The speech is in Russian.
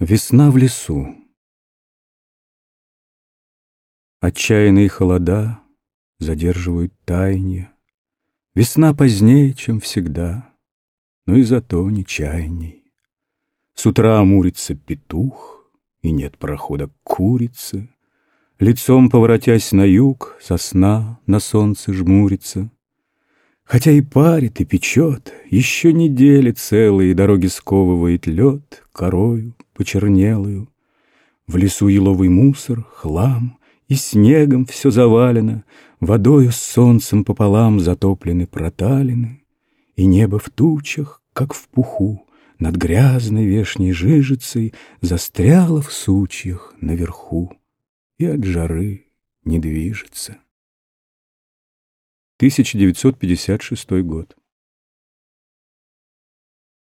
Весна в лесу. Отчаянные холода задерживают таяние. Весна позднее, чем всегда, но и зато нечаянней. С утра амурится петух, и нет прохода к курице. Лицом поворотясь на юг, сосна на солнце жмурится. Хотя и парит, и печет, еще недели целые дороги сковывает лед корою почернелую. В лесу еловый мусор, хлам, и снегом все завалено, водою с солнцем пополам затоплены проталины, и небо в тучах, как в пуху, над грязной вешней жижицей застряло в сучьях наверху и от жары не движется. 1956 год.